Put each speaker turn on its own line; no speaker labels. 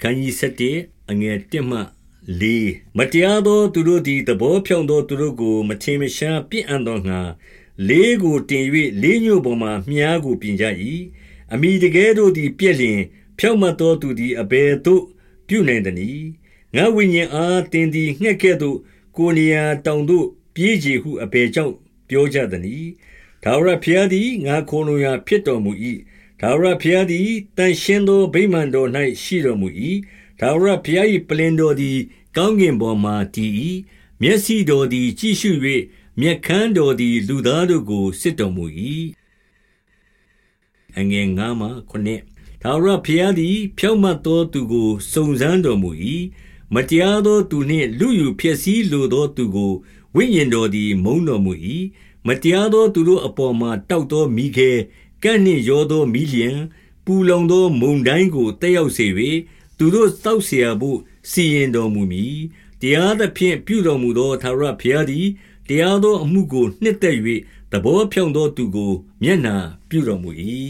ခန်းကြီး7အငယ်1မှ4မတရားသောသူတို့သည်သဘောဖြောင့်သောသူတို့ကို မထင်မရှားပြစ်အံ့သောငါလေးကိုတင်၍လေးညို့ပေါ်မှမြားကိုပြင်ကြ၏အမိတကယ်တို့သည်ပြက်လျင် ဖြောင့်မတ်သောသူသည်အဘယ်သို့ပြုနိုင်သနည်းငါဝိညာဉ်အားတင်သည်ငှက်ကဲ့သို့ကိုနေရာတောင်သို့ပြေးကြဟုအဘယ်ကြောင့်ပြောကြသနည်းဒါဝရဖျားသည်ငါခိုလုံရာဖြစ်တော်မူ၏ ထာဝရဘုရားသည်တန်ရှင်းသောဗိမာန်တော်၌ရှိတော်မူ၏ထာဝရဘုရား၏ပလင်တော်သည် ကောင်းကင်ပေါ်မှတည်၏မျက်စိတော်သည် ကြည့်ရှု၍မျက်ခမ်းတော်သည် လူသားတို့ကိုစစ်တော်မူ၏အငယ်ငါးမှခုနှစ်ထာဝရဘုရားသည် ဖြောင့်မတ်သောသူကိုစုံစမ်းတော်မူ၏မတရားသောသူနှင့်လူယူဖြစ်စည်းလိုသောသူကိုဝိညာဉ်တော်သည် မုန်းတော်မူ၏မတရားသောသူတို့အပေါ်မှာတောက်သောမိခဲ ကန့်နှင့်ရောသောမီးလျှံပူလောင်သောမုန်တိုင်းကိုတက်ရောက်စေ၍သူတို့တောက်เสียဖို့စီရင်တော်မူမည်တရားသဖြင့်ပြုတော်မူသောသာရဘုရားသည်တရားသောအမှုကိုနှစ်သက်၍သဘောဖြောင့်သောသူကိုမျက်နာပြုတော်မူ၏